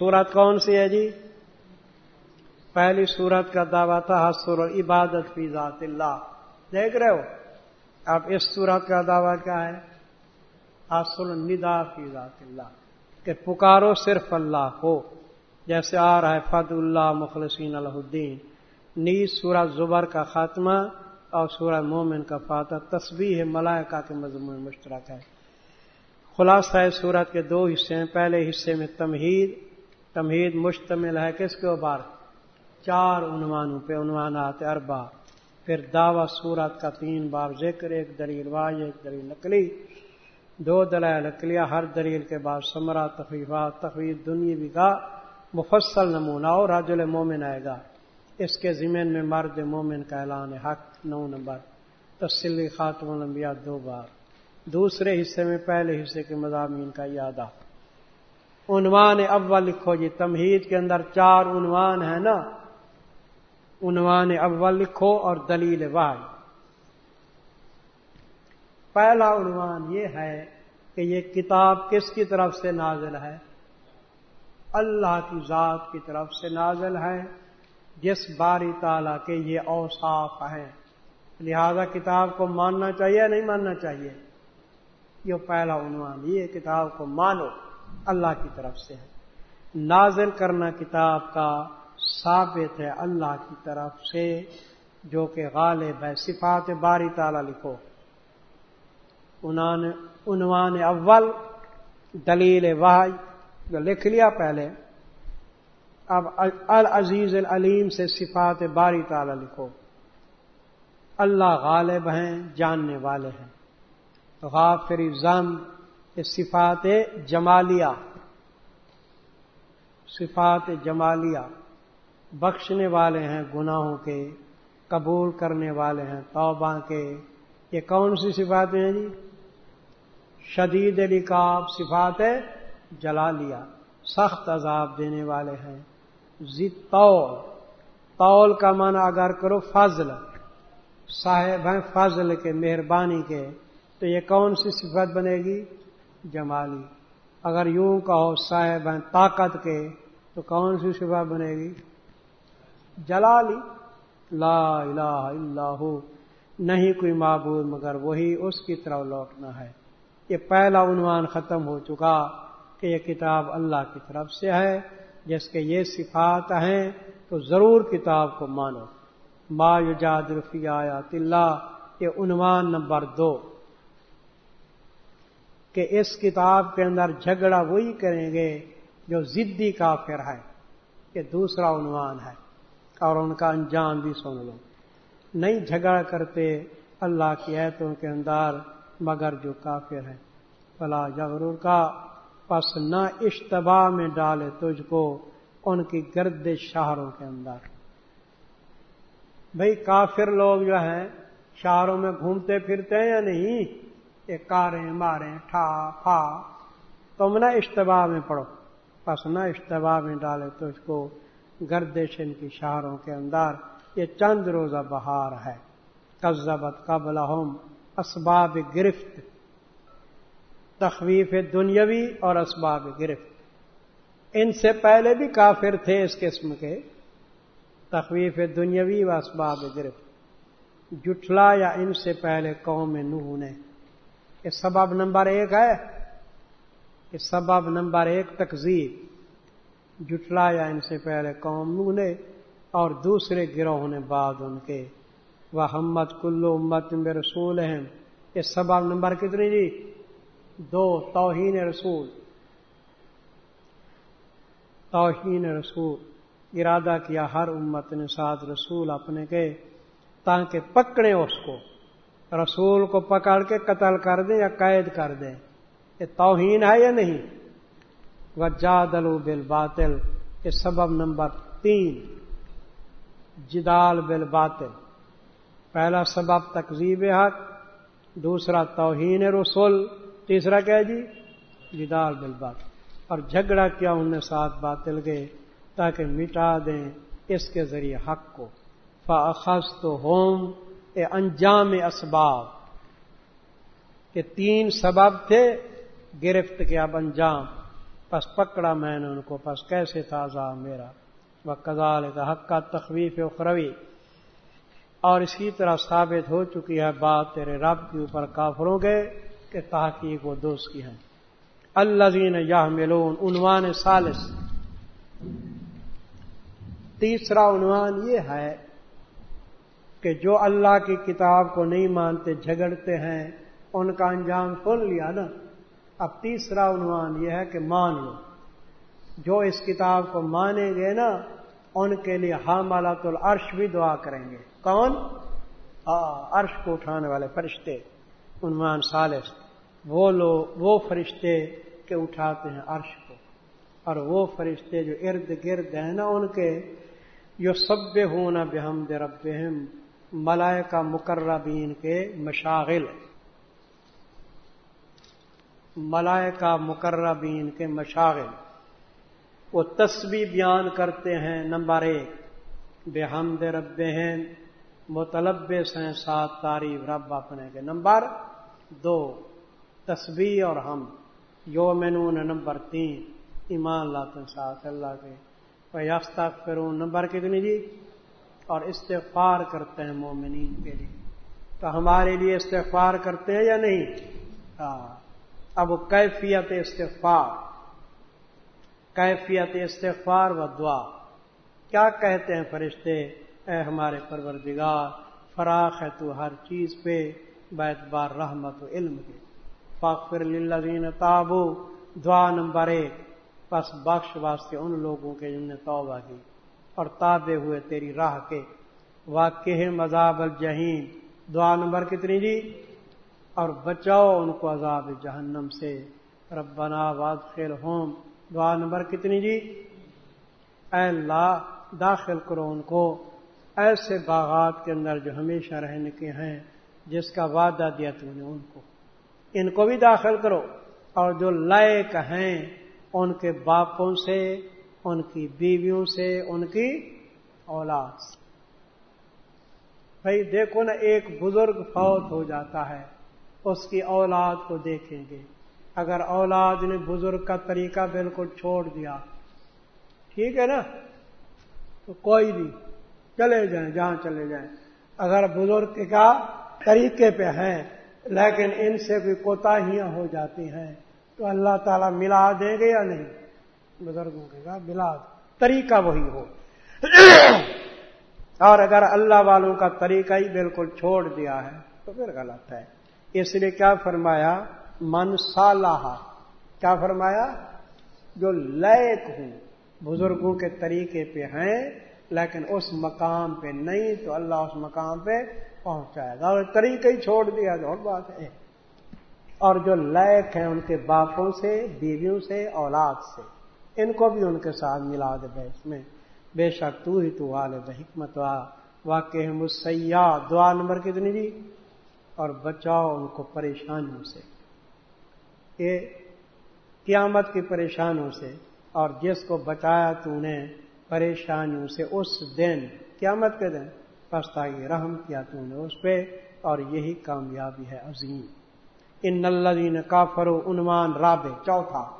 سورت کون سی ہے جی؟ پہلی سورت کا دعویٰ تھا حسر عبادت فی ذات اللہ۔ دیکھ رہے ہو؟ اب اس سورت کا دعویٰ کیا ہے؟ حسر ندا فی ذات اللہ۔ کہ پکارو صرف اللہ کو۔ جیسے آ رہا ہے فد اللہ مخلصین الدین۔ نیز سورج زبر کا خاتمہ اور سورہ مومن کا فاتح تصویر ملائکہ کے مضمون مشترک ہے۔ خلاصہ ہے سورت کے دو حصے ہیں۔ پہلے حصے میں تمہید تمہید مشتمل ہے کس کے اوپر؟ چار عنوانوں پہ، عنوانات اربا پھر دعوی سورت کا تین بار ذکر، ایک دلیل واج ایک دلیل نقلی۔ دو دلائل نقلیہ ہر دلیل کے بعد سمرا تخفیفات تخویف دنیا کا مفصل نمونہ اور راج المومن آئے گا۔ اس کے ضمن میں مرد مومن کا اعلان حق۔ نو نمبر۔ تفصیلی خاتم الانبیاء، دو بار دوسرے حصے میں پہلے حصے کے مضامین کا یادہ۔ عنوان اول لکھو جی تمہید کے اندر چار عنوان ہے نا۔ عنوان اول لکھو اور دلیل واحد پہلا عنوان یہ ہے کہ یہ کتاب کس کی طرف سے نازل ہے؟ اللہ کی ذات کی طرف سے نازل ہے، جس باری تعالیٰ کے یہ اوصاف ہیں۔ لہذا کتاب کو ماننا چاہیے نہیں ماننا چاہیے؟ یہ پہلا عنوان، یہ کتاب کو مانو۔ اللہ کی طرف سے ہے۔ نازل کرنا کتاب کا ثابت ہے اللہ کی طرف سے، جو کہ غالب ہے۔ صفات باری تعالیٰ لکھو۔ عنوان اول، دلیل واحد جو لکھ لیا پہلے۔ اب العزیز العلیم سے صفات باری تعالی لکھو۔ اللہ غالب ہیں، جاننے والے ہیں۔ غافری زم صفات جمالیہ صفات جمالیہ بخشنے والے ہیں گناہوں کے، قبول کرنے والے ہیں توبہ کے۔ یہ کون سی صفاتیں ہیں جی؟ شدید لکاب صفات جلا لیا سخت عذاب دینے والے ہیں۔ طول طول کا معنی اگر کرو فضل، صاحب ہیں فضل کے، مہربانی کے۔ تو یہ کون سی صفت بنے گی؟ جمالی۔ اگر یوں کہو صاحب ہیں طاقت کے، تو کون سی صفت بنے گی؟ جلالی۔ لا الہ الا ہو۔ نہیں کوئی معبود مگر وہی اس کی طرف لوٹنا ہے۔ یہ پہلا عنوان ختم ہو چکا کہ یہ کتاب اللہ کی طرف سے ہے۔ جس کے یہ صفات ہیں تو ضرور کتاب کو مانو۔ ما یجاد رفی آیات اللہ، یہ عنوان نمبر دو۔ کہ اس کتاب کے اندر جھگڑا وہی کریں گے جو ضدی کافر ہے، یہ دوسرا عنوان ہے، اور ان کا انجام بھی سن لو۔ نہیں جھگڑا کرتے اللہ کی ایتوں کے اندر مگر جو کافر ہے۔ فلا جغرور کا پس نہ اشتباہ میں ڈالے تجھ کو ان کی گرد شہروں کے اندر۔ بھئی کافر لوگ جو ہیں، شہروں میں گھومتے پھرتے ہیں یا نہیں؟ یہ کاریں ماریں ٹھا پھا تم نہ اشتباہ میں پڑھو پس نہ اشتباہ میں ڈالے تجھ کو گردش ان کی شہروں کے اندر یہ چند روزہ بہار ہے قزبت قبل اسباب گرفت تخویف دنیاوی اور اسباب گرفت ان سے پہلے بھی کافر تھے اس قسم کے تخویف دنیاوی و اسباب گرفت جٹلا یا ان سے پہلے قوم نوح نے یہ سبب نمبر ایک ہے یہ سبب نمبر ایک تقزیب جٹلا یا ان سے پہلے قوم نے اور دوسرے گروہ نے بعد ان کے۔ وہ ہمت کلو امت میں رسول ہیں یہ سبب نمبر کتنی جی دو، توہین رسول۔ توہین رسول۔ ارادہ کیا ہر امت نے ساتھ رسول اپنے کے، تاکہ پکڑے اس کو۔ رسول کو پکڑ کے قتل کر دیں یا قید کر دیں، یہ توہین ہے یا نہیں؟ وجادلو بل باطل یہ سبب نمبر تین، جدال بل باطل پہلا سبب تقزیب حق، دوسرا توہین رسول، تیسرا کیا جی؟ جدال بل بات اور جھگڑا کیا ان نے ساتھ باطل گئے تاکہ مٹا دیں اس کے ذریعے حق کو۔ فاخذ تو ہوم اے انجام اسباب کہ تین سبب تھے گرفت کے اب انجام۔ پس پکڑا میں نے ان کو، پس کیسے تھا عذاب میرا؟ وہ کزال کا حق کا تخویف اخروی۔ اور اسی طرح ثابت ہو چکی ہے بات تیرے رب کے اوپر کافروں کے کہ تحقیق وہ دوست کی ہیں اللہ زین یا ملون عنوان سالس تیسرا عنوان یہ ہے کہ جو اللہ کی کتاب کو نہیں مانتے، جھگڑتے ہیں، ان کا انجام سن لیا نا۔ اب تیسرا عنوان یہ ہے کہ مان لو۔ جو اس کتاب کو مانیں گے نا، ان کے لیے حامالات العرش بھی دعا کریں گے۔ کون؟ عرش کو اٹھانے والے فرشتے۔ عنوان سالس وہ لوگ وہ فرشتے کے اٹھاتے ہیں عرش کو۔ اور وہ فرشتے جو ارد گرد ہیں نا ان کے جو سب ہونا بحمد رب ملائکہ مقربین کے مشاغل۔ ملائکہ مقربین کے مشاغل۔ وہ تسبی بیان کرتے ہیں نمبر ایک۔ بے حمد رب ہیں مطلب ہیں سات تعریف رب اپنے کے۔ نمبر دو، تسبیح اور ہم یومنون نمبر تین۔ ایمان لاتے ساتھ اللہ کے۔ یافتہ فرون نمبر کتنی جی؟ اور استغفار کرتے ہیں مومنین کے لیے۔ تو ہمارے لیے استغفار کرتے ہیں یا نہیں؟ ہاں۔ اب کیفیت استغفار کیفیت استغفار و دعا۔ کیا کہتے ہیں فرشتے؟ اے ہمارے پروردگار، فراخ ہے تو ہر چیز پہ بیت بار رحمت و علم کے۔ فاخر للذین تابو، دعا نمبر ایک۔ پس بخش واسطے ان لوگوں کے جن نے توبہ کی۔ اور تابے ہوئے تیری راہ کے۔ واقع مذاب الجہین دعا نمبر کتنی جی؟ اور بچاؤ ان کو عذاب جہنم سے۔ ربنا وادخل ہوم۔ دعا نمبر کتنی جی؟ اے اللہ، داخل کرو ان کو۔ ایسے باغات کے اندر جو ہمیشہ رہنے کے ہیں، جس کا وعدہ دیا تو نے ان کو۔ ان کو بھی داخل کرو۔ اور جو لائق ہیں، ان کے باپوں سے ان کی بیویوں سے ان کی اولاد۔ سے بھائی دیکھو نا، ایک بزرگ فوت ہو جاتا ہے، اس کی اولاد کو دیکھیں گے۔ اگر اولاد نے بزرگ کا طریقہ بالکل چھوڑ دیا، ٹھیک ہے نا؟ تو کوئی نہیں چلے جائیں، جہاں چلے جائیں۔ اگر بزرگ کا طریقے پہ ہیں، لیکن ان سے بھی کوتاہیاں ہو جاتی ہیں، تو اللہ تعالیٰ ملا دیں گے یا نہیں؟ بزرگوں کے کا ملا طریقہ وہی ہو۔ اور اگر اللہ والوں کا طریقہ ہی بالکل چھوڑ دیا ہے، تو پھر غلط ہے۔ اس لیے کیا فرمایا؟ من صالح کیا فرمایا؟ جو لائق ہوں، بزرگوں کے طریقے پہ ہیں، لیکن اس مقام پہ نہیں، تو اللہ اس مقام پہ پہنچائے گا۔ اور طریقہ ہی چھوڑ دیا جو اور بات ہے۔ اور جو لائق ہیں ان کے باپوں سے، بیویوں سے، اولاد سے۔ ان کو بھی ان کے ساتھ ملا دے بیس میں۔ بے شک تو ہی تو والد حکمت وا۔ واقع مسیح دعا نمبر کتنی جی اور بچاؤ ان کو پریشانیوں سے۔ کہ قیامت کی پریشانیوں سے۔ اور جس کو بچایا تو نے پریشانیوں سے اس دن، قیامت کے دن پستا رحم کیا تو نے اس پہ۔ اور یہی کامیابی ہے عظیم۔ ان نلین کافر عنوان راب چوتھا۔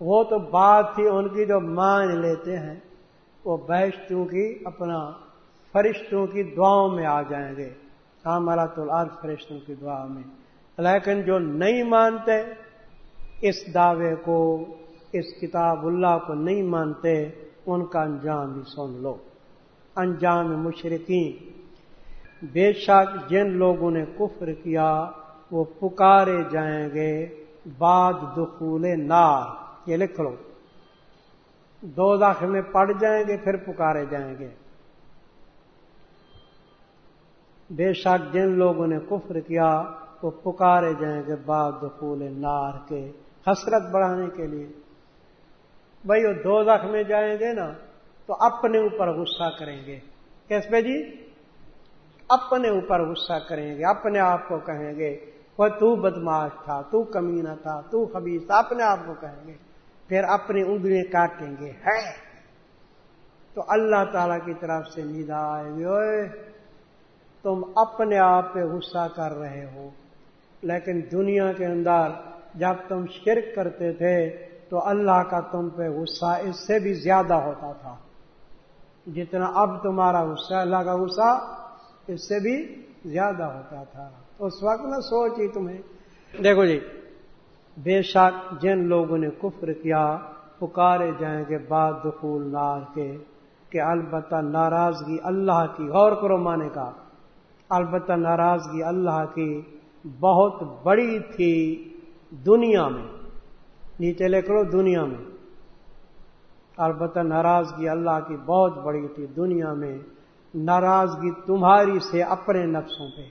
وہ تو بات تھی ان کی جو مان لیتے ہیں، وہ بحشتوں کی اپنا فرشتوں کی دعاؤں میں آ جائیں گے۔ ہمارا تو فرشتوں کی دعا میں۔ لیکن جو نہیں مانتے، اس دعوے کو، اس کتاب اللہ کو نہیں مانتے، ان کا انجام بھی سن لو۔ انجام مشرقین بے شک جن لوگوں نے کفر کیا، وہ پکارے جائیں گے بعد دخول نار۔ یہ لکھ لو۔ دو داخل میں پڑ جائیں گے، پھر پکارے جائیں گے۔ بے شک جن لوگوں نے کفر کیا، وہ پکارے جائیں گے بعد دخول نار کے حسرت بڑھانے کے لیے۔ بھائی، وہ دو دخ میں جائیں گے نا، تو اپنے اوپر غصہ کریں گے۔ کیس پہ جی؟ اپنے اوپر غصہ کریں گے، اپنے آپ کو کہیں گے، وہ تو بدماش تھا، تو کمینہ تھا، تو خبیص تھا، اپنے آپ کو کہیں گے۔ پھر اپنی انگلیاں کاٹیں گے۔ ہے۔ تو اللہ تعالی کی طرف سے نیدا آئے تم اپنے آپ پہ غصہ کر رہے ہو۔ لیکن دنیا کے اندر جب تم شرک کرتے تھے، تو اللہ کا تم پہ غصہ اس سے بھی زیادہ ہوتا تھا۔ جتنا اب تمہارا غصہ، اللہ کا غصہ اس سے بھی زیادہ ہوتا تھا۔ اس وقت نہ سوچی تمہیں۔ دیکھو جی بے شک جن لوگوں نے کفر کیا، پکارے جائیں گے بعد دخول نار کے، کہ البتہ ناراضگی اللہ کی، غور کرو مانے کا، البتہ ناراضگی اللہ کی بہت بڑی تھی دنیا میں، نیچے لے کرو دنیا میں۔ البتہ ناراضگی اللہ کی بہت بڑی تھی دنیا میں، ناراضگی تمہاری سے اپنے نفسوں پہ۔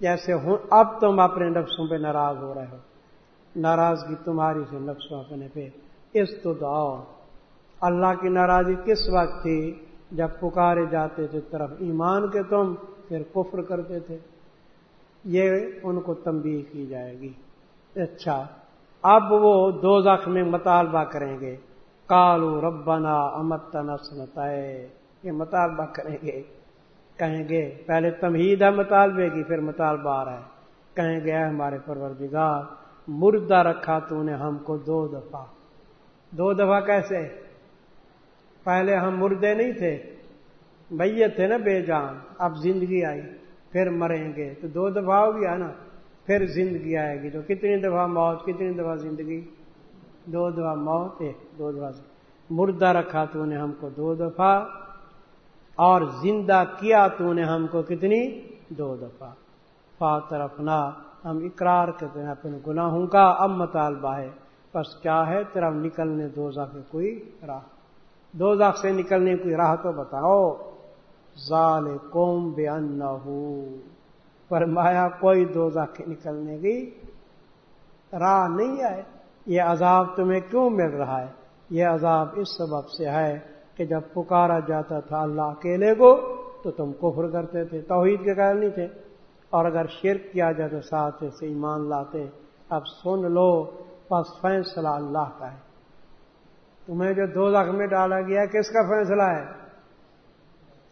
جیسے اب تم اپنے نفسوں پہ ناراض ہو رہے ہو۔ ناراضگی تمہاری سے نفسوں اپنے پہ۔ اس تو دعا۔ اللہ کی ناراضی کس وقت تھی؟ جب پکارے جاتے تھے طرف ایمان کے تم، پھر کفر کرتے تھے۔ یہ ان کو تنبیہ کی جائے گی۔ اچھا اب وہ دو میں مطالبہ کریں گے۔ کالو ربنا امت نسنتا یہ مطالبہ کریں گے۔ کہیں گے، پہلے تمہید ہے مطالبے کی، پھر مطالبہ آ رہا ہے۔ کہیں گے ہمارے پروردگار مردہ رکھا تو نے ہم کو دو دفعہ۔ دو دفعہ کیسے؟ پہلے ہم مردے نہیں تھے بھیا تھے نا بے جان۔ اب زندگی آئی، پھر مریں گے۔ تو دو دفعہ ہو گیا نا، پھر زندگی آئے گی۔ تو کتنی دفعہ موت، کتنی دفعہ زندگی؟ دو دفعہ موت، ایک، دو دفعہ مردہ رکھا تو نے ہم کو دو دفعہ، اور زندہ کیا تو نے ہم کو کتنی؟ دو دفعہ۔ فا طرفنا ہم اقرار کرتے ہیں اپنے گناہوں کا، اب مطالبہ ہے، بس کیا ہے؟ تیرا نکلنے دو کے کوئی راہ۔ دو سے نکلنے کوئی راہ تو بتاؤ۔ ظال قوم بے ان فرمایا، کوئی دو کے نکلنے کی راہ نہیں آئے یہ عذاب تمہیں کیوں مل رہا ہے؟ یہ عذاب اس سبب سے ہے کہ جب پکارا جاتا تھا اللہ اکیلے کو، تو تم کفر کرتے تھے، توحید کے قائل نہیں تھے۔ اور اگر شرک کیا جاتا ساتھ سے ایمان لاتے اب سن لو پس فیصلہ اللہ کا ہے۔ تمہیں جو دو لاکھ میں ڈالا گیا، کس کا فیصلہ ہے؟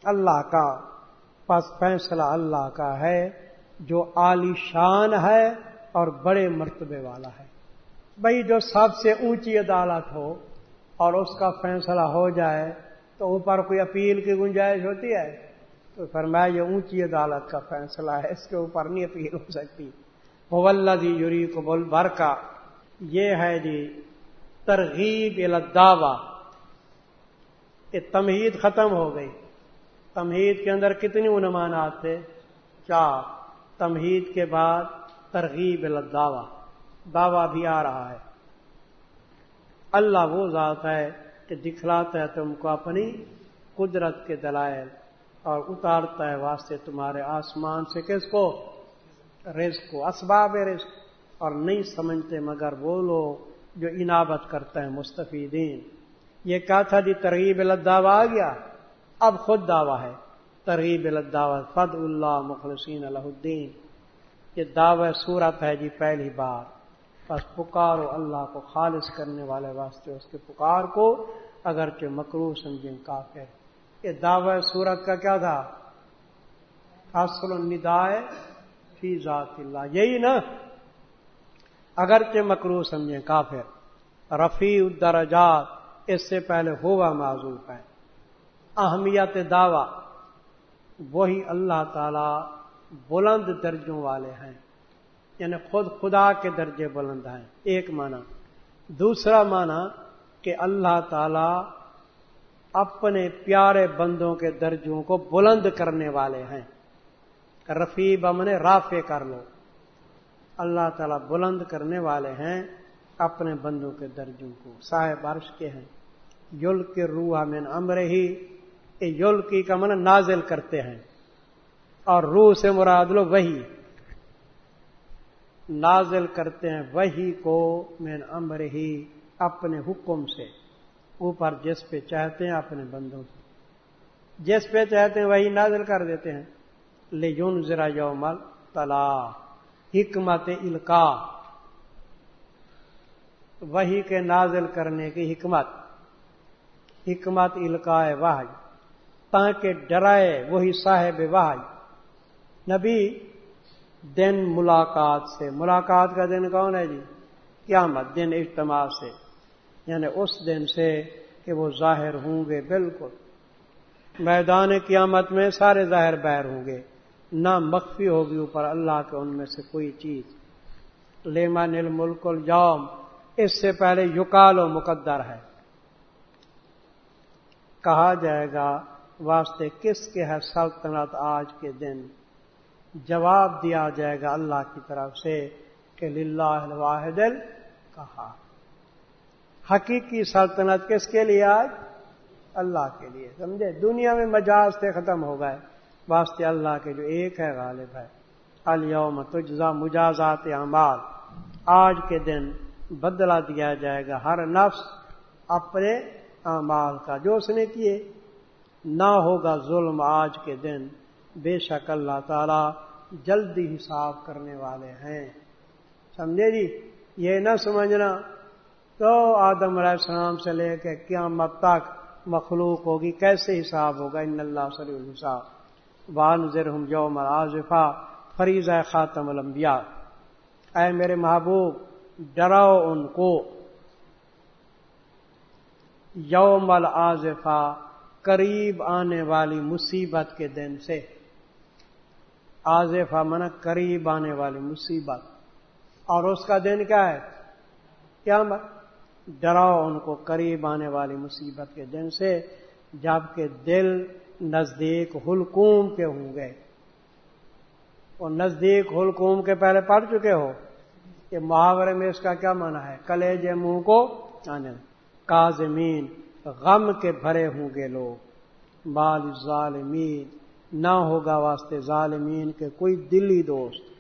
اللہ کا۔ پس فیصلہ اللہ کا ہے، جو عالی شان ہے اور بڑے مرتبے والا ہے۔ بھائی، جو سب سے اونچی عدالت ہو اور اس کا فیصلہ ہو جائے تو اوپر کوئی اپیل کی گنجائش ہوتی ہے؟ تو فرمایا یہ اونچی عدالت کا فیصلہ ہے، اس کے اوپر نہیں اپیل ہو سکتی۔ جی یوری کو بول بھر کا یہ ہے جی ترغیب الدعوا یہ تمہید ختم ہو گئی۔ تمہید کے اندر کتنی عنمانات تھے؟ چار۔ تمہید کے بعد ترغیب الدعوا دعوی بھی آ رہا ہے۔ اللہ وہ ذات ہے کہ دکھلاتا ہے تم کو اپنی قدرت کے دلائل۔ اور اتارتا ہے واسطے تمہارے آسمان سے کس کو؟ رزق کو، اسباب رزق۔ اور نہیں سمجھتے مگر وہ لوگ جو انابت کرتے ہیں، مستفیدین۔ یہ کیا تھا جی ترغیب الدعوا آ گیا۔ اب خود دعویٰ ہے۔ ترغیب الدعوا فد اللہ مخلصین اللہ الدین۔ یہ دعوی صورت ہے جی پہلی بار۔ بس پکارو اللہ کو خالص کرنے والے واسطے اس کے پکار کو، اگرچہ مکرو سمجھیں کافر۔ یہ دعوی صورت کا کیا تھا؟ اصل الندائے فی ذات اللہ۔ یہی نا؟ اگرچہ مکرو سمجھیں کافر، رفیع الدرجات، اس سے پہلے ہوا معذوف ہے۔ اہمیت دعوی، وہی اللہ تعالی بلند درجوں والے ہیں۔ یعنی خود خدا کے درجے بلند ہیں، ایک معنی۔ دوسرا معنی کہ اللہ تعالی اپنے پیارے بندوں کے درجوں کو بلند کرنے والے ہیں۔ رفیب امن رافع کر لو۔ اللہ تعالیٰ بلند کرنے والے ہیں اپنے بندوں کے درجوں کو۔ صاحب عرش کے ہیں۔ یل کے روح من امر ہی یل کی کا من نازل کرتے ہیں۔ اور روح سے مراد لو وہی نازل کرتے ہیں وہی کو مین امر ہی اپنے حکم سے۔ اوپر جس پہ چاہتے ہیں اپنے بندوں سے۔ جس پہ چاہتے ہیں وہی نازل کر دیتے ہیں۔ لیجن ذرا یومل تلا حکمت الکا وہی کے نازل کرنے کی حکمت۔ حکمت الکا واحج تاکہ ڈرائے وہی صاحب واحج نبی، دن ملاقات سے۔ ملاقات کا دن کون ہے جی؟ قیامت دن اجتماع سے۔ یعنی اس دن سے کہ وہ ظاہر ہوں گے بالکل۔ میدان قیامت میں سارے ظاہر بہر ہوں گے۔ نہ مخفی ہوگی اوپر اللہ کے ان میں سے کوئی چیز۔ لیما نل ملک الجوم، اس سے پہلے یقال و مقدر ہے۔ کہا جائے گا، واسطے کس کے ہے سلطنت آج کے دن؟ جواب دیا جائے گا اللہ کی طرف سے کہ للہ واحد کہا حقیقی سلطنت کس کے لیے آج؟ اللہ کے لیے، سمجھے؟ دنیا میں مجاز سے ختم ہو گئے، واسطے اللہ کے جو ایک ہے غالب ہے۔ الوم تجزا مجازات اعمال۔ آج کے دن بدلا دیا جائے گا ہر نفس اپنے اعمال کا، جو اس نے کیے۔ نہ ہوگا ظلم آج کے دن، بے شک اللہ تعالی جلدی حساب کرنے والے ہیں۔ سمجھے جی؟ یہ نہ سمجھنا تو آدم علیہ السلام سے لے کے قیامت تک مخلوق ہوگی، کیسے حساب ہوگا؟ ان اللہ صلی الحساب۔ وان ذرحم یوم آزفا فریض خاتم الانبیاء۔ اے میرے محبوب، ڈراؤ ان کو۔ یوم العظفا قریب آنے والی مصیبت کے دن سے۔ آزفا من قریب آنے والی مصیبت۔ اور اس کا دن کیا ہے؟ کیا ڈراؤ ان کو قریب آنے والی مصیبت کے دن سے جبکہ دل نزدیک حلقوم کے ہوں گے۔ اور نزدیک حلقوم کے پہلے پڑھ چکے ہو۔ کہ محاورے میں اس کا کیا مانا ہے؟ کلیج منہ کو آنے۔ کازمین غم کے بھرے ہوں گے لوگ۔ بال ظالمین، نہ ہوگا واسطے ظالمین کے کوئی دلی دوست۔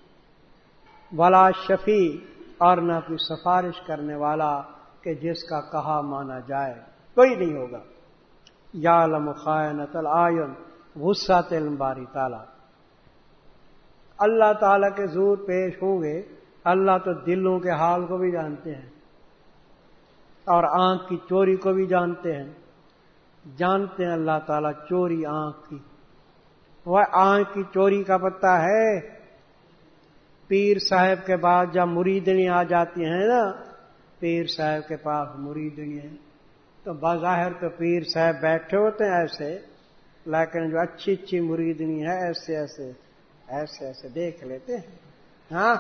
ولا شفیع اور نہ کوئی سفارش کرنے والا۔ کہ جس کا کہا مانا جائے، کوئی نہیں ہوگا۔ یا لم خائنت العین غصہ تلم باری تالا اللہ تعالی کے زور پیش ہوں گے۔ اللہ تو دلوں کے حال کو بھی جانتے ہیں اور آنکھ کی چوری کو بھی جانتے ہیں۔ جانتے ہیں اللہ تعالیٰ چوری آنکھ کی۔ وہ آنکھ کی چوری کا پتہ ہے۔ پیر صاحب کے بعد جب مریدنی آ جاتی ہیں نا پیر صاحب کے پاس مریدنی ہے۔ تو بظاہر تو پیر صاحب بیٹھے ہوتے ہیں ایسے، لیکن جو اچھی اچھی مریدنی ہے، ایسے ایسے ایسے ایسے دیکھ لیتے ہیں۔ ہاں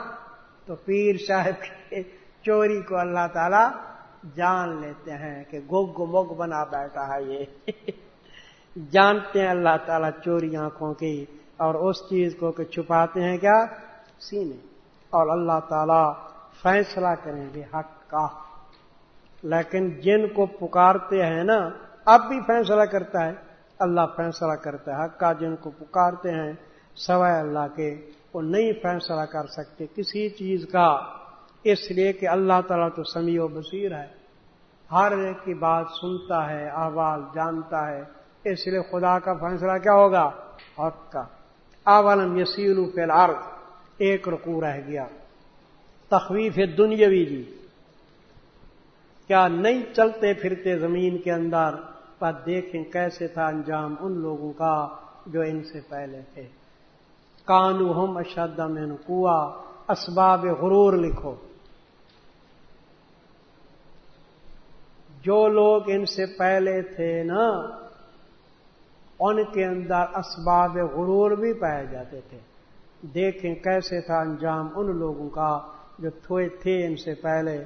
تو پیر صاحب کی چوری کو اللہ تعالی جان لیتے ہیں کہ گگ مگ بنا بیٹھا ہے یہ۔ جانتے ہیں اللہ تعالیٰ چوری آنکھوں کی، اور اس چیز کو کہ چھپاتے ہیں کیا؟ سینے۔ اور اللہ تعالی فیصلہ کریں گے حق کا لیکن جن کو پکارتے ہیں نا، اب بھی فیصلہ کرتا ہے۔ اللہ فیصلہ کرتا ہے، حق کا جن کو پکارتے ہیں، سوائے اللہ کے، وہ نہیں فیصلہ کر سکتے کسی چیز کا۔ اس لیے کہ اللہ تعالیٰ تو سمیع و بصیر ہے۔ ہر ایک کی بات سنتا ہے آواز جانتا ہے۔ اس لیے خدا کا فیصلہ کیا ہوگا؟ حق کا۔ اولم یسیل فی الارض، ایک رکو رہ گیا۔ تخویف دنیاوی جی۔ کیا نہیں چلتے پھرتے زمین کے اندر؟ پر دیکھیں کیسے تھا انجام ان لوگوں کا جو ان سے پہلے تھے۔ کانو ہم اشد من کوا اسباب غرور لکھو۔ جو لوگ ان سے پہلے تھے نا، ان کے اندر اسباب غرور بھی پائے جاتے تھے۔ دیکھیں کیسے تھا انجام ان لوگوں کا جو تھوئے تھے ان سے پہلے۔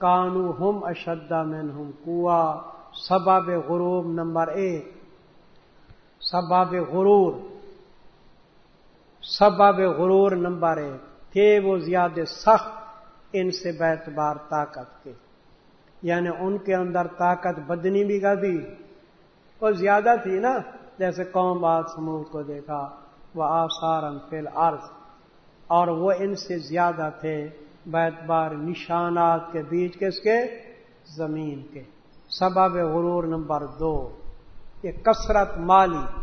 کانو ہم اشدا مین ہم کوا سباب غروب نمبر ایک سباب غرور سباب غرور نمبر ایک تھے وہ زیادہ سخت ان سے بیتبار طاقت کے یعنی ان کے اندر طاقت بدنی بھی کا بھی وہ زیادہ تھی نا، جیسے قوم بات سموہ کو دیکھا، وہ آسارن فل عرض اور وہ ان سے زیادہ تھے بیت بار نشانات کے بیچ کس کے؟ زمین کے۔ سبب غرور نمبر دو، یہ کثرت مالی۔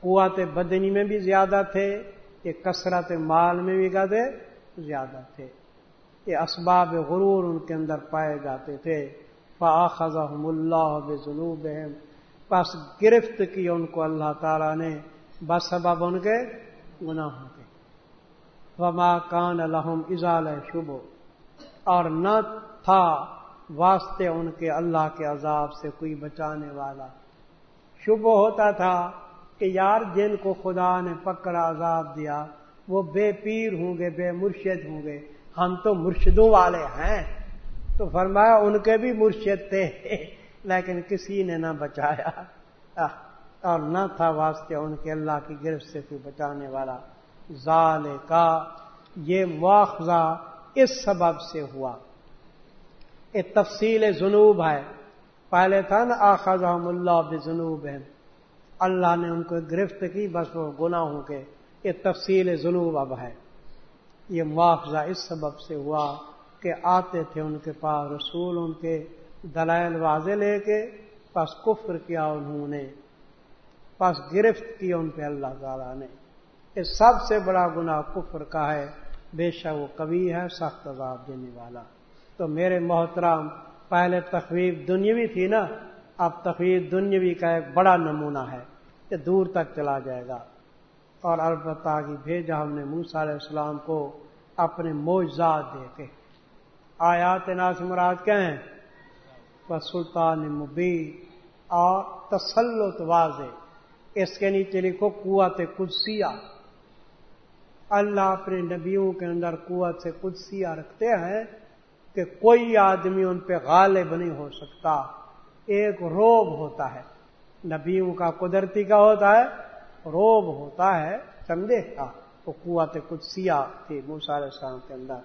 قوت بدنی میں بھی زیادہ تھے، یہ کثرت مال میں بھی گدے زیادہ تھے۔ یہ اسباب غرور ان کے اندر پائے جاتے تھے۔ فاخذہم اللہ بذنوبہم پس گرفت کی ان کو اللہ تعالی نے، بس سبب ان کے گناہوں کے۔ وما کان الحم ازال شبو اور نہ تھا واسطے ان کے اللہ کے عذاب سے کوئی بچانے والا۔ شبہ ہوتا تھا کہ یار جن کو خدا نے پکڑا عذاب دیا، وہ بے پیر ہوں گے، بے مرشد ہوں گے۔ ہم تو مرشدوں والے ہیں۔ تو فرمایا ان کے بھی مرشد تھے، لیکن کسی نے نہ بچایا۔ اور نہ تھا واسطے ان کے اللہ کی گرفت سے کوئی بچانے والا۔ ظال کا یہ مواخذہ اس سبب سے ہوا۔ یہ تفصیل جنوب ہے۔ پہلے تھا نا آخذ اللہ بنوب ہے اللہ نے ان کو گرفت کی، بس وہ گناہوں کے۔ یہ تفصیل جنوب اب ہے۔ یہ مواخذہ اس سبب سے ہوا کہ آتے تھے ان کے پاس رسول، ان کے دلائل واضح لے کے، پس کفر کیا انہوں نے۔ پس گرفت کی ان پہ اللہ تعالیٰ نے۔ یہ سب سے بڑا گناہ کفر کا ہے، بے شک وہ کبھی ہے، سخت عذاب دینے والا۔ تو میرے محترام پہلے تخویف دنیاوی تھی نا، اب تخویف دنیاوی کا ایک بڑا نمونہ ہے کہ دور تک چلا جائے گا۔ اور البتہ کی بھیجا ہم نے موسا علیہ السلام کو اپنے موجزات دے کے۔ آیات ناس مراد کیا ہیں؟ بس سلطان مبی اور تسلط واضح۔ اس کے نیچے لکھو قوت قدسیہ۔ اللہ اپنے نبیوں کے اندر قوت سے قدسیہ رکھتے ہیں کہ کوئی آدمی ان پہ غالب نہیں ہو سکتا، ایک روب ہوتا ہے۔ نبیوں کا قدرتی کا ہوتا ہے؟ روب ہوتا ہے سمجھے کا۔ وہ قوت قدسیہ تھی موسا علیہ السلام کے اندر۔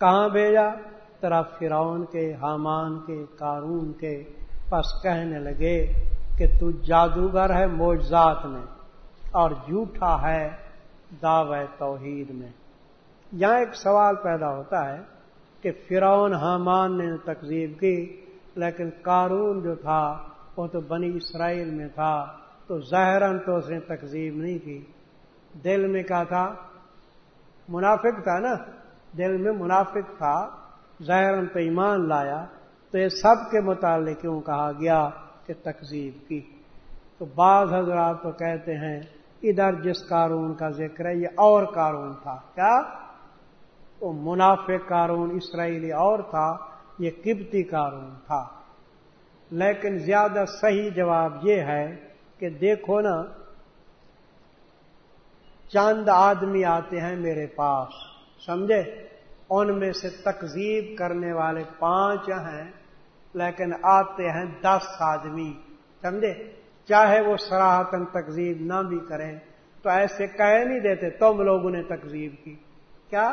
کہاں بھیجا؟ طرف فرعون کے، حامان کے کارون کے۔ پس کہنے لگے کہ تو جادوگر ہے موجزات میں، اور جھوٹا ہے دعوی توحید میں۔ یہاں ایک سوال پیدا ہوتا ہے کہ فرعون، حامان نے تقزیب کی، لیکن کارون جو تھا، وہ تو بنی اسرائیل میں تھا، تو ظاہراً تو اس نے تقزیب نہیں کی۔ دل میں کیا تھا؟ منافق تھا نا۔ دل میں منافق تھا، ظاہراً تو ایمان لایا۔ تو یہ سب کے متعلق کیوں کہا گیا کہ تقزیب کی۔ تو بعض حضرات تو کہتے ہیں ادھر جس کارون کا ذکر ہے، یہ اور کارون تھا۔ کیا؟ وہ منافق کارون اسرائیلی اور تھا، یہ قبطی کارون تھا۔ لیکن زیادہ صحیح جواب یہ ہے کہ دیکھو نا، چند آدمی آتے ہیں میرے پاس، سمجھے؟ ان میں سے تقزیب کرنے والے پانچ ہیں، لیکن آتے ہیں دس آدمی، سمجھے؟ چاہے وہ سراہتن تقزیب نہ بھی کریں، تو ایسے کہہ نہیں دیتے، تم لوگوں نے تقزیب کی۔ کیا؟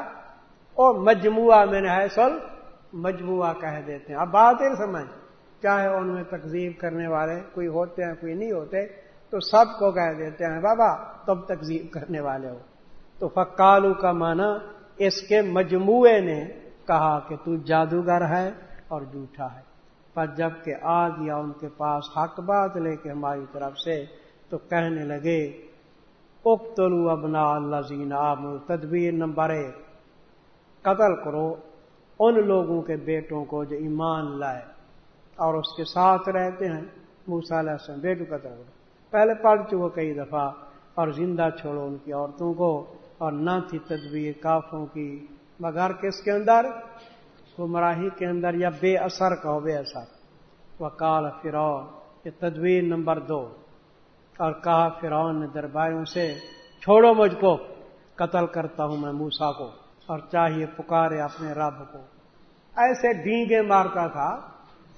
او مجموعہ میں نے ہے سل مجموعہ کہہ دیتے ہیں۔ اب بات ہی سمجھ، چاہے ان میں تقزیب کرنے والے کوئی ہوتے ہیں، کوئی نہیں ہوتے، تو سب کو کہہ دیتے ہیں، بابا، تم تقزیب کرنے والے ہو۔ تو فکالو کا معنی اس کے مجموعے نے کہا کہ تو جادوگر ہے اور جھوٹا ہے۔ پر جبکہ آ گیا ان کے پاس حق بات لے کے ہماری طرف سے تو کہنے لگے اختلو ابنا اللہ زین تدبیر نمبر ایک، قتل کرو ان لوگوں کے بیٹوں کو جو ایمان لائے اور اس کے ساتھ رہتے ہیں۔ موسا علیہ السلام بیٹو قتل کرو۔ پہلے پڑھ چکو کئی دفعہ اور زندہ چھوڑو ان کی عورتوں کو اور نہ تھی تدبیر کافوں کی، مگر کس کے اندر؟ گمراہی کے اندر یا بے اثر کا ہو بے اثر۔ وکال فرعون، یہ تدویر نمبر دو۔ اور کہا فرعون نے درباروں سے، چھوڑو مجھ کو، قتل کرتا ہوں میں موسا کو، اور چاہیے پکارے اپنے رب کو۔ ایسے ڈینگے مارتا تھا۔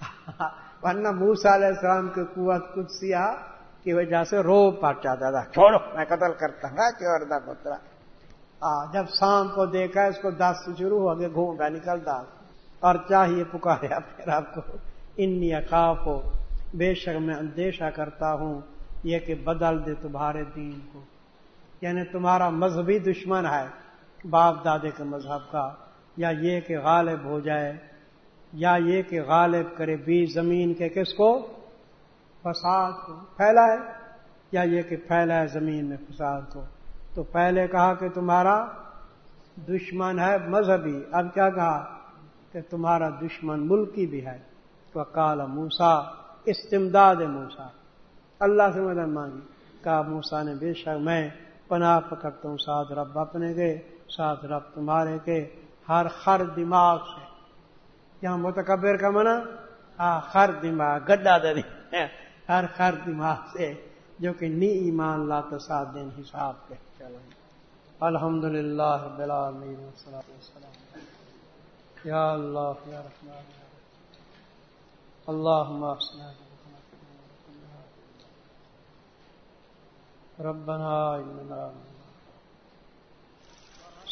ورنہ موسا علیہ السلام کی قوت کچھ سیا کی وجہ سے رو پٹ جاتا تھا۔ چھوڑو، میں قتل کرتا ہوں پترا جب شام کو دیکھا، اس کو دس سے شروع ہو گئے گھومتا نکلتا۔ اور چاہیے پکارے اپنے رب کو۔ انی اقاف ہو بے شک میں اندیشہ کرتا ہوں یہ کہ بدل دے تمہارے دین کو۔ یعنی تمہارا مذہبی دشمن ہے، باپ دادے کے مذہب کا۔ یا یہ کہ غالب ہو جائے، یا یہ کہ غالب کرے بیج زمین کے کس کو؟ فساد کو۔ پھیلائے یا یہ کہ پھیلائے زمین میں فساد کو۔ تو پہلے کہا کہ تمہارا دشمن ہے مذہبی۔ اب کیا کہا؟ کہ تمہارا دشمن ملکی بھی ہے۔ تو کالا موسا استمداد موسا اللہ سے مدد مانگی۔ کہا موسا نے، بے شک میں پناہ پکڑتا ہوں، ساتھ رب اپنے گئے ساتھ رب تمہارے کے۔ ہر خر دماغ سے۔ یہاں متکبر کا منع ہاں خر دماغ گڈا دے ہر خر دماغ سے، جو کہ نی ایمان لا تو سات دن حساب کے۔ چلو الحمد للہ بلا یا اللہ یا رحمان اللہ ربنا